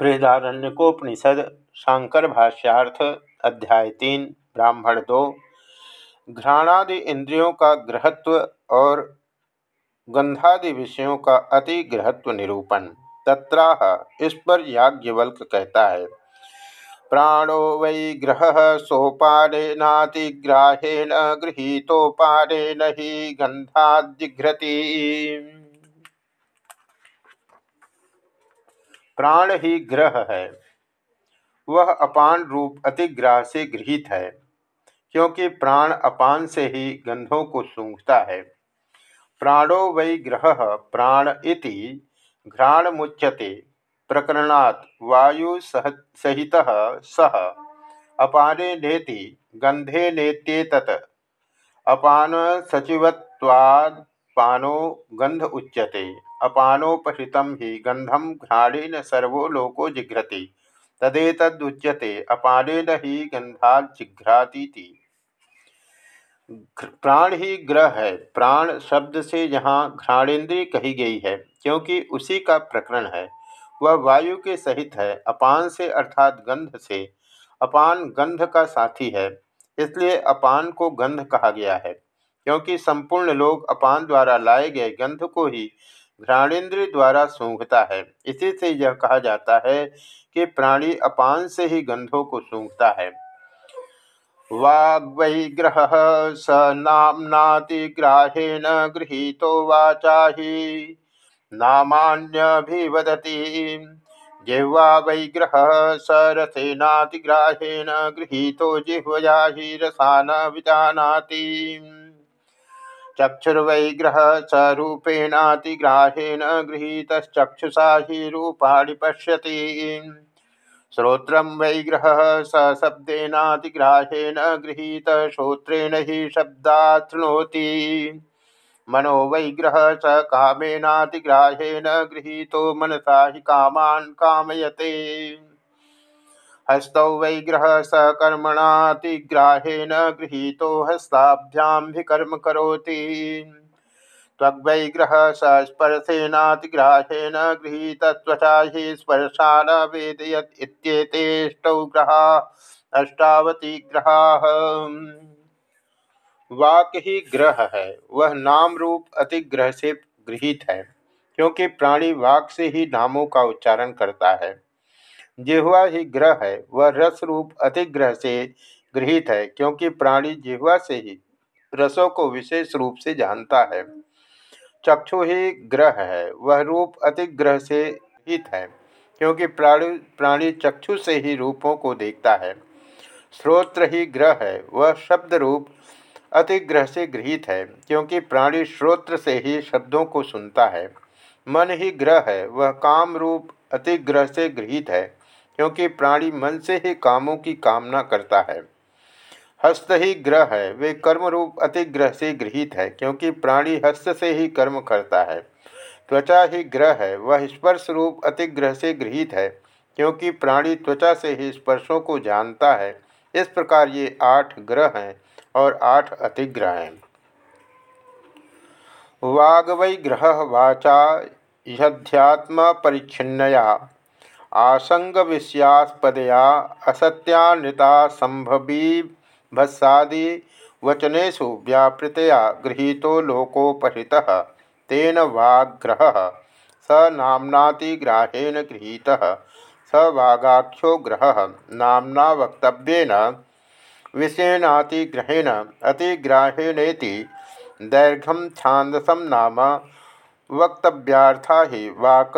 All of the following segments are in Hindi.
बृहदारण्यकोपनिषद शांकर भाष्यार्थ अध्याय तीन, ब्राह्मण दो। घ्राणादि इंद्रियों का ग्रहत्व और गंधादि विषयों का अति ग्रहत्व निरूपण। तत्राह इस पर याज्ञवल्क कहता है, प्राणो वै ग्रह सोपानेनातिग्राहेण गृहीतोपानेन ही गंधादिघ्रति प्राण ही ग्रह है। वह अपान रूप अतिग्राह से गृहित है, क्योंकि प्राण अपान से ही गंधों को सूंघता है। प्राणो वै ग्रह प्राण इति घ्राण मुच्यते, प्रकरणात् वायु सह, सहित सह अपाने नेति गंधे नेत्येतत्। अपान सचिवत्वाद पानो गंध उच्यते, अपानोपहृत ही गंधम घ्राणेन सर्वो लोको जिघ्रति तदेतुच्यते अपानेन ही गंधाजिघ्राती प्राण ही ग्रह है, प्राण शब्द से यहाँ घ्राणेन्द्रिय कही गई है, क्योंकि उसी का प्रकरण है। वह वायु के सहित है, अपान से अर्थात गंध से। अपान गंध का साथी है, इसलिए अपान को गंध कहा गया है। क्योंकि संपूर्ण लोग अपान द्वारा लाए गए गंध को ही घ्राणेन्द्र द्वारा सूंघता है। इसी से यह कहा जाता है कि प्राणी अपान से ही गंधों को सूंघता है। वाग्वैग्रह स नामनातिग्राहेण गृहीतो वाचा ही नामान्यभिवदति। जिह्वा वैग्रह स रथेनातिग्राहेण गृहीतो जिह्वया ही रसान चक्षुर्वैग्रह स रूपेणातिग्राहेण गृहीतश्चक्षुषा हि रूपाणि पश्यति। श्रोत्रं वैग्रह स शब्देनातिग्राहेण गृहीत श्रोत्रेण हि शब्दात् शृणोति मनो वैग्रह स कामेनातिग्राहेण गृहीतो मनसा हि कामान् कामयते। हस्तौ वैग्रह स कर्मणातिग्राहेण गृहीतो हस्ताभ्यां करोति। त्वग्वैग्रह स स्पर्शेनातिग्राहेण गृहीत त्वचा हि स्पर्शान वेदयत इत्येतेष्टौ ग्रहा अष्टावती ग्रहा वाक ही ग्रह है, वह नाम रूप अतिग्रह से गृहित है, क्योंकि प्राणी वाक से ही नामों का उच्चारण करता है। जिह्वा ही ग्रह है, वह रस रूप अतिग्रह से गृहित है, क्योंकि प्राणी जिह्वा से ही रसों को विशेष रूप से जानता है। चक्षु ही ग्रह है, वह रूप अतिग्रह से हित है, क्योंकि प्राणी प्राणी चक्षु से ही रूपों को देखता है। श्रोत्र ही ग्रह है, वह शब्द रूप अतिग्रह से गृहित है, क्योंकि प्राणी श्रोत्र से ही शब्दों को सुनता है। मन ही ग्रह है, वह काम रूप अतिग्रह से गृहित है। क्योंकि प्राणी मन से ही कामों की कामना करता है। हस्त ही ग्रह है, वे कर्म रूप अतिग्रह से गृहित है, क्योंकि प्राणी हस्त से ही कर्म करता है। त्वचा ही ग्रह है, वह स्पर्श रूप अतिग्रह से गृहित है, क्योंकि प्राणी त्वचा से ही स्पर्शों को जानता है। इस प्रकार ये आठ ग्रह हैं और आठ अतिग्रह हैं। वागवै ग्रह वाचा यध्यात्म परिच्छिन्नया। आसंग विषयास्पदया असत्यानृता संभवी वचनेशु व्यापृतया गृहीतो लोकोपहृतः, तेन वाग्रह। स नाम्नातिग्राहेण गृहीतः, स वागाख्यो ग्रह। नाम्ना वक्तव्येन विषेणातिग्रहेण, अतिग्राहेणेति दैर्घ्यम छांदसम नाम वक्तव्यार्था ही वाक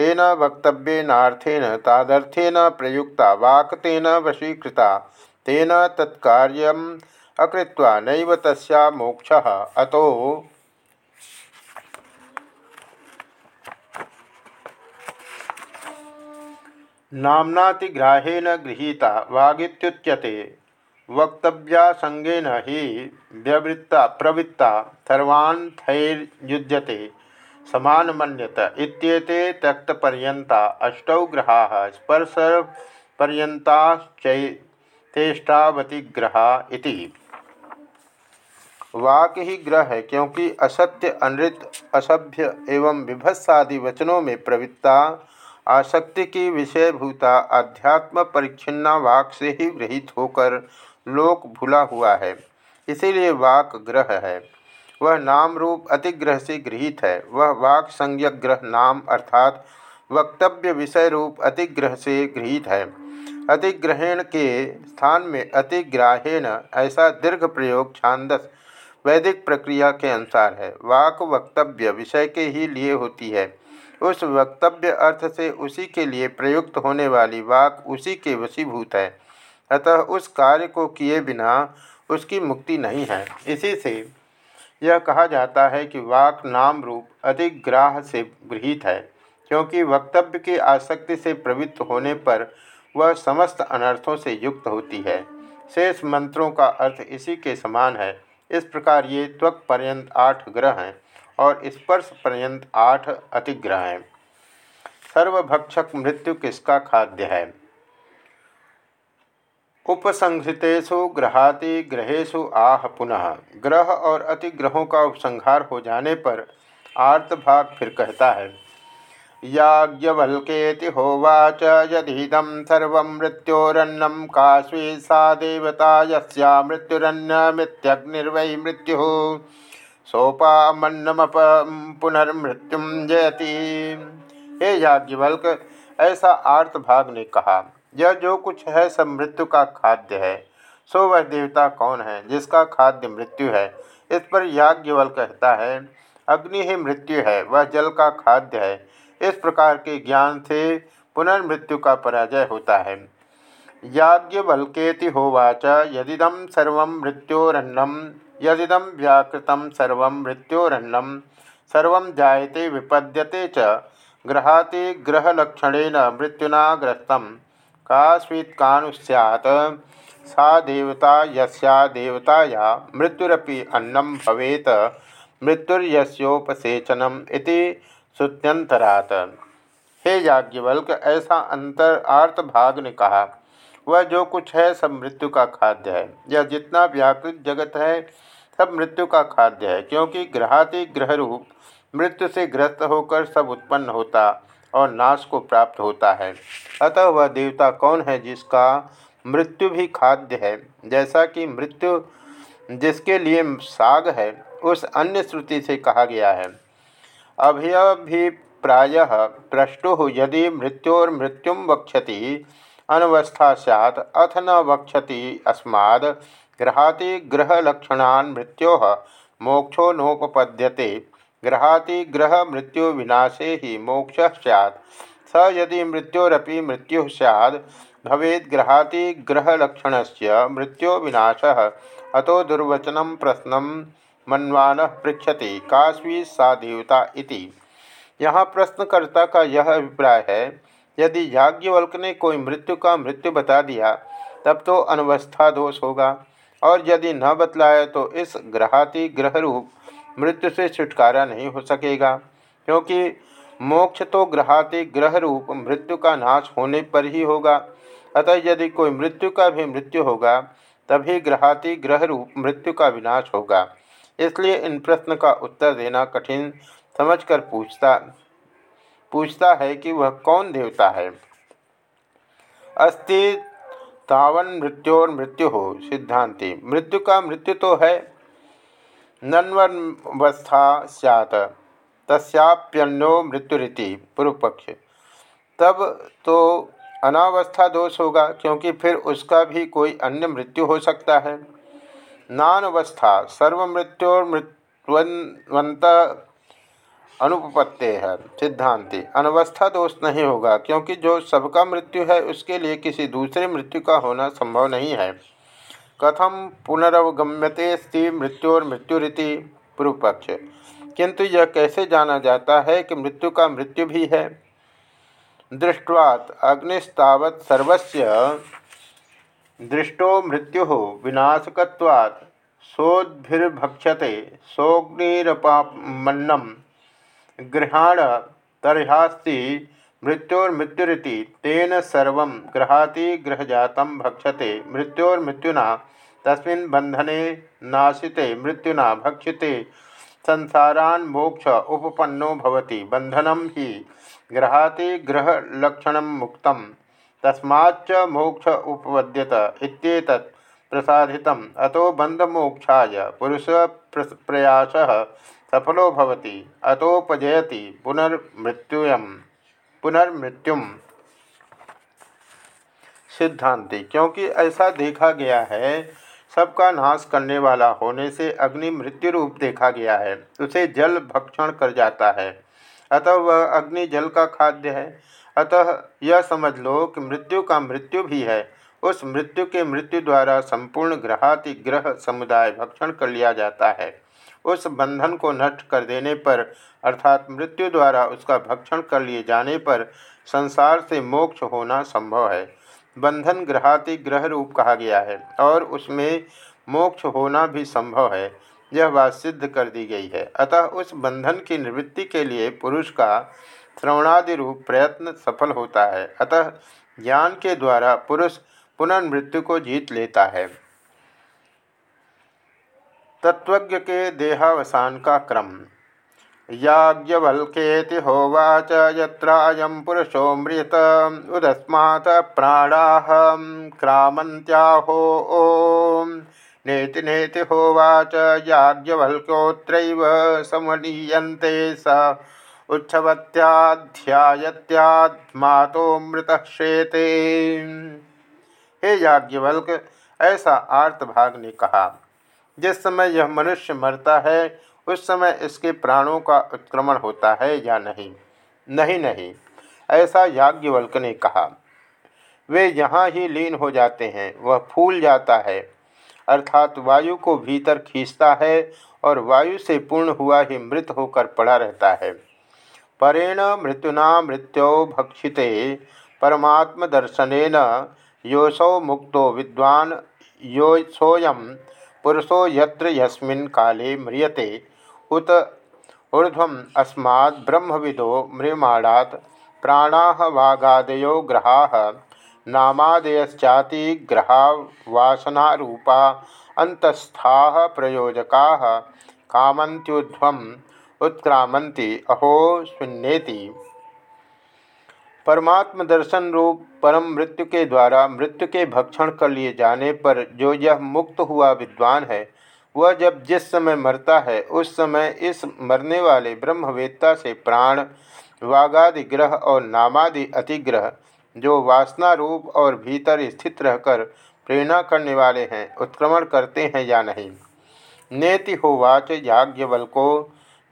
तेन वक्तव्येनाथेन तादर्थेन प्रयुक्ता वाक तेन वशीकृता, तेन तत्कार्यम् अकृत्वा नैव तस्या मोक्षः। अतो नाम्नातिग्राहेण गृहीता वागित्युच्यते वक्तव्यासंगेन ही व्यवृत्ता, प्रवृत्ता सर्वान्थैर्युध्यते समान मन्यत इत्येते त्यक्तपर्यंता अष्टौ ग्रहा स्पर्श पर्यंताश्चेष्टावती ग्रहा इति। वाक ही ग्रह है, क्योंकि असत्य, अनृत, असभ्य एवं विभत्सादि वचनों में प्रवृत्ता, आसक्ति की विषयभूता अध्यात्म परिच्छिन्ना वाक से ही गृहित होकर लोक भूला हुआ है। इसीलिए वाक ग्रह है। वह नाम रूप अतिग्रह से गृहित है। वह वाक संज्ञक ग्रह नाम अर्थात वक्तव्य विषय रूप अतिग्रह से गृहित है। अतिग्रहण के स्थान में अतिग्राहेण ऐसा दीर्घ प्रयोग छांदस वैदिक प्रक्रिया के अनुसार है। वाक वक्तव्य विषय के ही लिए होती है। उस वक्तव्य अर्थ से उसी के लिए प्रयुक्त होने वाली वाक उसी के वशीभूत है। अतः उस कार्य को किए बिना उसकी मुक्ति नहीं है। इसी से यह कहा जाता है कि वाक नाम रूप अधिग्राह से गृहित है, क्योंकि वक्तव्य की आसक्ति से प्रवृत्त होने पर वह समस्त अनर्थों से युक्त होती है। शेष मंत्रों का अर्थ इसी के समान है। इस प्रकार ये त्वक पर्यंत आठ ग्रह हैं और स्पर्श पर्यंत आठ अतिग्रह हैं। सर्वभक्षक मृत्यु किसका खाद्य है? उपसंहृतेषु ग्रहाति ग्रहेशु आह पुनः। ग्रह और अतिग्रहों का उपसंहार हो जाने पर आर्त भाग फिर कहता है याज्ञवल्केति होवाच यदीदं सर्व मृत्योरन्नं काश्वी सा देवता यस्या मृत्युरन्नमित्यग्निर्वै मृत्युः। सोपामन्नमप पुनर्मृत्युम जयति। हे याज्ञवल्क ऐसा आर्त भाग ने कहा। यह जो कुछ है सब मृत्यु का खाद्य है, सो वह देवता कौन है, जिसका खाद्य मृत्यु है, इस पर याज्ञवल कहता है, अग्नि ही मृत्यु है, वह जल का खाद्य है। इस प्रकार के ज्ञान से पुनर्मृत्यु का पराजय होता है। याज्ञवल्केति होवाच यदिदम सर्व मृत्योरन्नम यदिदम व्याकृत सर्व मृत्योरन्नम, सर्व जायते विपद्यते च, ग्रहाति ग्रहलक्षणेन मृत्युना ग्रस्त का स्वीत्कानु सैत् सा देवता यस्या देवताया, मृत्युरपि अन्नम भवेत। मृत्युर्यस्योपसेचनम इति श्रुत्यंतरात हे याज्ञवल्क, ऐसा अंतर आर्त भाग ने कहा, वह जो कुछ है सब मृत्यु का खाद्य है। यह जितना व्याकृत जगत है, सब मृत्यु का खाद्य है, क्योंकि ग्रहाति ग्रह रूप मृत्यु से ग्रस्त होकर सब उत्पन्न होता और नाश को प्राप्त होता है। अतः वह देवता कौन है जिसका मृत्यु भी खाद्य है? जैसा कि मृत्यु जिसके लिए साग है, उस अन्य श्रुति से कहा गया है। अभ्यभिप्राय प्रष्टु यदि मृत्योर्मृत्यु वक्षति, अनवस्था सैत अथ न वक्षति अस्माद् ग्रहाति ग्रहलक्षणान् मृत्यो, मोक्षो नोपपद्यते। ग्रहाति ग्रह मृत्यु विनाशे ही मोक्ष सैत् स यदि मृत्योरपि मृत्यु सैद भवेद ग्रहाति ग्रहलक्षण से मृत्यो विनाश। अतो दुर्वचन प्रश्न मनवान पृछति काश्वी सा देवता इति। यहाँ प्रश्नकर्ता का यह अभिप्राय है, यदि याज्ञवल्क ने कोई मृत्यु का मृत्यु बता दिया, तब तो अनवस्था दोष होगा। और यदि न बतलाया तो इस ग्रहाति ग्रह रूप मृत्यु से छुटकारा नहीं हो सकेगा, क्योंकि मोक्ष तो ग्रहाति ग्रह रूप मृत्यु का नाश होने पर ही होगा। अतः यदि कोई मृत्यु का भी मृत्यु होगा, तभी ग्रहाति ग्रह रूप मृत्यु का विनाश होगा। इसलिए इन प्रश्न का उत्तर देना कठिन समझकर पूछता पूछता है कि वह कौन देवता है। अस्ति तावन मृत्योर मृत्यु हो सिद्धांति। मृत्यु का मृत्यु तो है नन्वस्था सैत तस्याप्यन्यो मृत्युरीति पूर्व पक्ष तब तो अनावस्था दोष होगा, क्योंकि फिर उसका भी कोई अन्य मृत्यु हो सकता है। नानवस्था सर्वमृत्योर्मृत्वंत अनुपत्ते है सिद्धांति। अनवस्था दोष नहीं होगा, क्योंकि जो सबका मृत्यु है, उसके लिए किसी दूसरे मृत्यु का होना संभव नहीं है। कथम पुनरवगम्यते स्थिति मृत्योर्मृत्युरीति पूर्व पक्ष किंतु यह कैसे जाना जाता है कि मृत्यु का मृत्यु भी है? दृष्टवात अग्निस्तावत सर्वस्य दृष्टो मृत्यु विनाशकवात् सोद्भिर्भक्षते सोग्निरपामन्नम गृहाण तर्हास्ति मृत्योर्मृत्युरीति तेन सर्व ग्रहाति ग्रहजात भक्षते। मृत्योर्मृत्युना तस्मिन् बंधने नाशिते, मृत्युना भक्षिते। संसारान् मोक्ष उपपन्नो भवति बंधनम ही ग्रहाति ग्रहलक्षण मुक्त। तस्माच्च मोक्ष उपपद्यत प्रसादितम् अतो बन्धमोक्षाय पुरुष प्रयास सफलो भवति, अतोपजयति पुनर्मृत्युयम। पुनर्मृत्युम सिद्धांति। क्योंकि ऐसा देखा गया है, सबका नाश करने वाला होने से अग्नि मृत्यु रूप देखा गया है। उसे जल भक्षण कर जाता है। अतः वह अग्नि जल का खाद्य है। अतः यह समझ लो कि मृत्यु का मृत्यु भी है। उस मृत्यु के मृत्यु द्वारा संपूर्ण ग्रहाति ग्रह समुदाय भक्षण कर लिया जाता है। उस बंधन को नष्ट कर देने पर, अर्थात मृत्यु द्वारा उसका भक्षण कर लिए जाने पर, संसार से मोक्ष होना संभव है। बंधन ग्रहाति ग्रह रूप कहा गया है, और उसमें मोक्ष होना भी संभव है। यह बात सिद्ध कर दी गई है। अतः उस बंधन की निवृत्ति के लिए पुरुष का श्रवणादि रूप प्रयत्न सफल होता है। अतः ज्ञान के द्वारा पुरुष पुनर्मृत्यु को जीत लेता है। तत्वज्ञ के देहावसान का क्रम। याज्ञवल्केति होवाच यत्रायं पुरुषो मृत, उदस्मात् प्राणाः क्रामन्त्याहो। ॐ नेति नेति होवाच याज्ञवल्क्योत्रैव समनीयन्ते स। उच्छवत्याध्यायत्यात्मातो मृतक्षेते। हे याज्ञवल्क ऐसा आर्तभाग ने कहा। जिस समय यह मनुष्य मरता है, उस समय इसके प्राणों का उत्क्रमण होता है या नहीं? नहीं नहीं। ऐसा याज्ञवल्क ने कहा। वे यहाँ ही लीन हो जाते हैं, वह फूल जाता है। अर्थात वायु को भीतर खींचता है और वायु से पूर्ण हुआ ही मृत होकर पड़ा रहता है। परेण मृत्युना मृत्यो भक्षिते परमात्म दर्शन योसौ मुक्तो विद्वान यो पुरुषो यत्र यस्मिन् काले म्रियते। उत ऊर्ध्वम् अस्मात् ब्रह्मविदो म्रियमाणात् प्राणाः वागादयो ग्रहाः। नामादयश्चाति ग्रहा वासनारूपा अन्तस्थाः प्रयोजकाः। कामन्त्युध्वम् उत्क्रामन्ति। अहो शून्येति परमात्म दर्शन रूप परम मृत्यु के द्वारा मृत्यु के भक्षण कर लिए जाने पर जो यह मुक्त हुआ विद्वान है, वह जब जिस समय मरता है, उस समय इस मरने वाले ब्रह्मवेत्ता से प्राण वागादि ग्रह और नामादि अतिग्रह, जो वासना रूप और भीतर स्थित रहकर प्रेरणा करने वाले हैं, उत्क्रमण करते हैं या नहीं। नेति होवाच याज्ञवल्को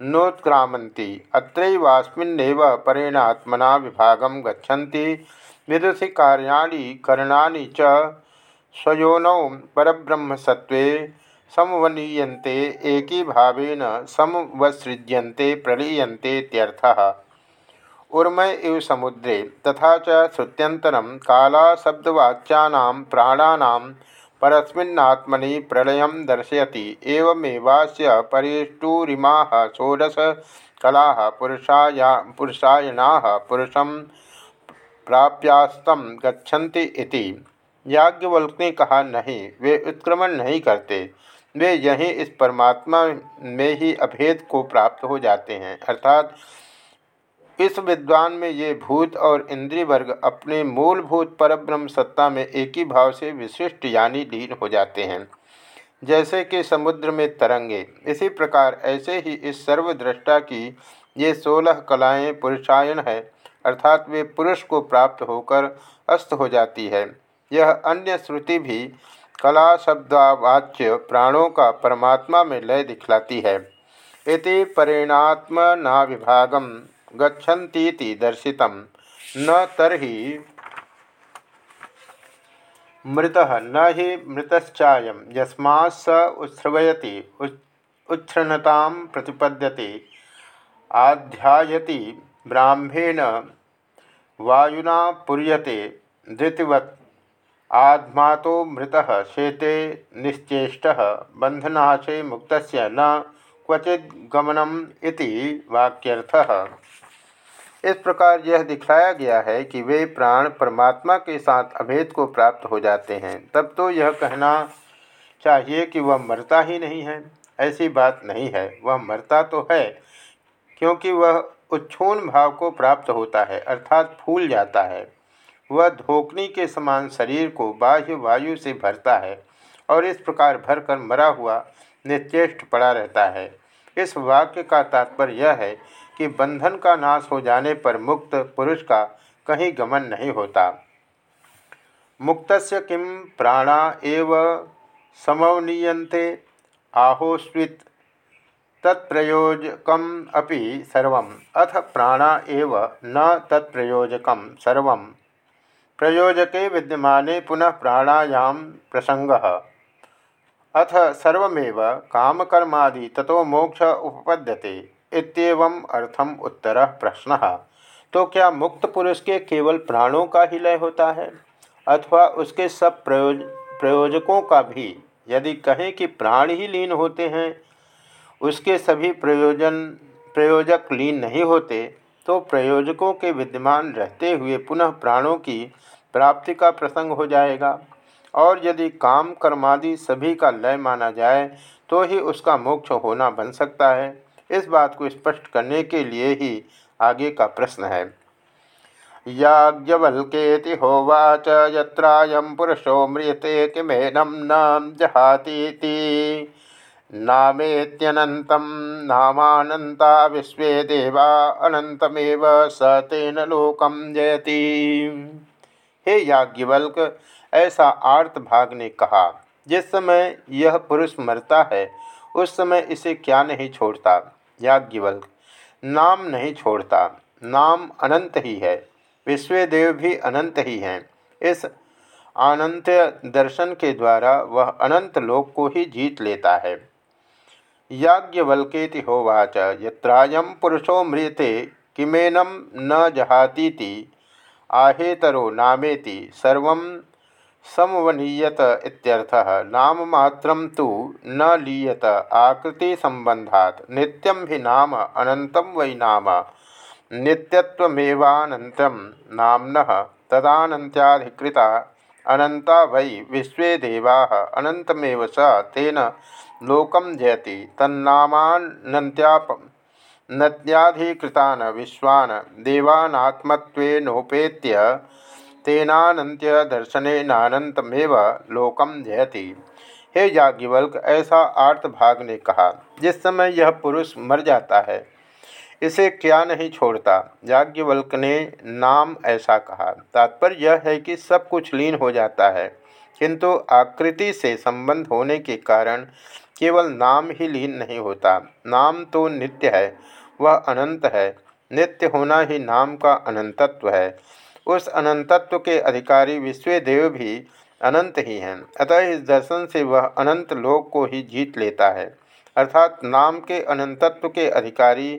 नोत्क्रामती अत्रैवास्मिन्नेव परेणात्मना विभागं गच्छन्ति। विदुषि कार्याणि, करणानि च स्वयोनौ परब्रह्मसत्त्वे समवनीयन्ते, एकीभावेन समवसृज्यन्ते प्रलीयन्तेत्यर्थः उर्मय इव समुद्रे तथा च श्रुत्यन्तरं कालाशब्दवाच्यानां प्राणानां परस्मिन्नात्मनि प्रलय दर्शयति। एवमेवास्य परिष्टुरिमाः षोडश कला पुरुषाया पुरुषायणाः पुरुषं प्राप्यास्तम गच्छन्ति इति। याज्ञवल्क ने कहा, नहीं, वे उत्क्रमण नहीं करते। वे यहीं इस परमात्मा में ही अभेद को प्राप्त हो जाते हैं। अर्थात इस विद्वान में ये भूत और इंद्रिय वर्ग अपने मूलभूत परब्रह्म सत्ता में एक ही भाव से विशिष्ट यानी लीन हो जाते हैं। जैसे कि समुद्र में तरंगे, इसी प्रकार ऐसे ही इस सर्वद्रष्टा की ये सोलह कलाएँ पुरुषायन है, अर्थात वे पुरुष को प्राप्त होकर अस्त हो जाती है। यह अन्य श्रुति भी कला शब्दावाच्य प्राणों का परमात्मा में लय दिखलाती है। इति परिणात्म विभागम गच्छन्तीति दर्शित। न तरी मृत, न ही मृतश्चाय। यस्मा स उत्सृवयति उच्छृणता प्रतिपद्यते। आध्यायति, ब्राह्मेण वायुना पुर्यते। धृतिवत् आत्मा मृत शेते निश्चेष्ट बंधनाशे मुक्त न क्वचित गमनम वाक्यर्थः। इस प्रकार यह दिखलाया गया है कि वे प्राण परमात्मा के साथ अभेद को प्राप्त हो जाते हैं। तब तो यह कहना चाहिए कि वह मरता ही नहीं है। ऐसी बात नहीं है। वह मरता तो है, क्योंकि वह उच्छून भाव को प्राप्त होता है, अर्थात फूल जाता है। वह धोकनी के समान शरीर को बाह्य वायु से भरता है और इस प्रकार भरकर मरा हुआ निश्चेष्ट पड़ा रहता है। इस वाक्य का तात्पर्य यह है कि बंधन का नाश हो जाने पर मुक्त पुरुष का कहीं गमन नहीं होता। मुक्त किम प्राणा एव समवनीयते आहोस्वित तत्प्रयोजकम अपि सर्वम। अथ प्राणा एव न तत्प्रयोजकम सर्वम। प्रयोजके विद्यमाने पुनः प्राणायाम प्रसंग अथ सर्वमेव कामकर्मादि ततो मोक्ष उपपद्यते। इतम अर्थम उत्तर प्रश्न। तो क्या मुक्त पुरुष के केवल प्राणों का ही लय होता है? अथवा उसके सब प्रयोज, प्रयोजकों का भी, यदि कहें कि प्राण ही लीन होते हैं, उसके सभी प्रयोजन, प्रयोजक लीन नहीं होते तो प्रयोजकों के विद्यमान रहते हुए पुनः प्राणों की प्राप्ति का प्रसंग हो जाएगा। और यदि काम कर्मादि सभी का लय माना जाए तो ही उसका मोक्ष होना बन सकता है। इस बात को स्पष्ट करने के लिए ही आगे का प्रश्न है। याज्ञवल्केति होवाच यत्रायं पुरुषो म्रियते किमेनं न जहातीति। नामेत्यनन्तं नामानन्ता विश्वे देवा अनंतमेव स तेन लोकम जयति। हे याज्ञवल्क, ऐसा आर्त भाग ने कहा, जिस समय यह पुरुष मरता है, उस समय इसे क्या नहीं छोड़ता। याज्ञवल्क, नाम नहीं छोड़ता, नाम अनंत ही है, विश्वदेव भी अनंत ही हैं। इस अनंत दर्शन के द्वारा वह अनंत लोक को ही जीत लेता है। याज्ञवल्केति होवाच, यत्रायं पुरुषो म्रियते किमेनम न जहातीति, आहेतरो नामेति, सर्व समवनीयत इत्यर्थः नाममात्रं तु न लीयत आकृति संबंधात नित्यं भी नाम अनंतं वै नाम। नित्यत्वमेवानन्तं नाम्नः तदानन्त्याधिकृता अनंता वै विश्वे देवाः, अनन्तमेव स तेन लोकम जयति। तन्नामान्त्याप नत्याधिकृतान विश्वान देवानात्मत्वेनोपेत्य तेनानंत्य दर्शनेनानंतमेव लोकम जयति। हे याज्ञवल्क, ऐसा आर्त भाग ने कहा, जिस समय यह पुरुष मर जाता है, इसे क्या नहीं छोड़ता? याज्ञवल्क ने नाम ऐसा कहा, तात्पर्य यह है कि सब कुछ लीन हो जाता है, किंतु आकृति से संबंध होने के कारण केवल नाम ही लीन नहीं होता। नाम तो नित्य है, वह अनंत है, नित्य होना ही नाम का अनंतत्व है। उस अनंतत्व के अधिकारी विश्व देव भी अनंत ही हैं। अतः इस दर्शन से वह अनंत लोक को ही जीत लेता है। अर्थात नाम के अनंतत्व के अधिकारी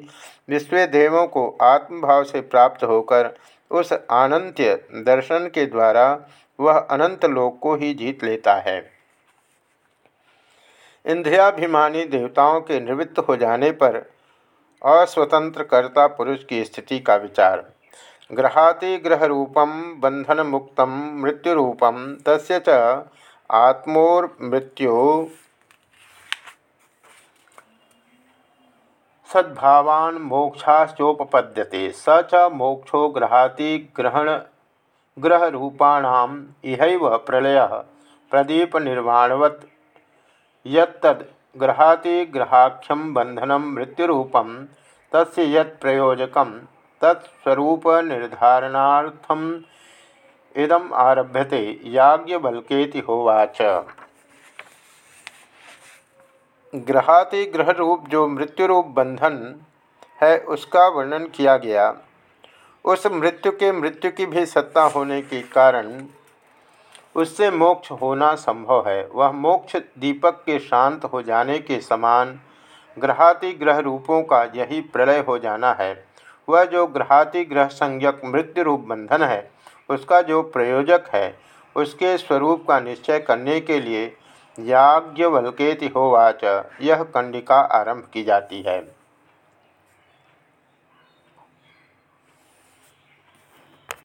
विश्व देवों को आत्मभाव से प्राप्त होकर उस आनंत्य दर्शन के द्वारा वह अनंत लोक को ही जीत लेता है। इंद्रियाभिमानी देवताओं के निवृत्त हो जाने पर अस्वतंत्र कर्ता पुरुष की स्थिति का विचार। ग्रहाति ग्रह बंधन मुक्त मृत्यु रूपम तस्य च आत्मोर्मृत्यु सद्भावान मोक्षाश्चोपपद्यते। स च मोक्षो ग्रहाति ग्रहण ग्रह रूपाणाम इहैव प्रलय प्रदीप निर्वाणवत् यद ग्रहातिग्रहाख्यम बंधनम मृत्युरूपम तस्य यत्प्रयोजक तत्स्वरूप निर्धारणार्थम इदम आरभ्यते। याज्ञवल्केति होवाच। ग्रहाति ग्रह रूप जो मृत्यु रूप बंधन है, उसका वर्णन किया गया। उस मृत्यु के मृत्यु की भी सत्ता होने के कारण उससे मोक्ष होना संभव है। वह मोक्ष दीपक के शांत हो जाने के समान ग्रहाति ग्रह रूपों का यही प्रलय हो जाना है। वह जो ग्रहाति ग्रह संज्ञक मृत्यु रूप बंधन है, उसका जो प्रयोजक है, उसके स्वरूप का निश्चय करने के लिए याज्ञवल्केति होवाच यह कंडिका आरंभ की जाती है।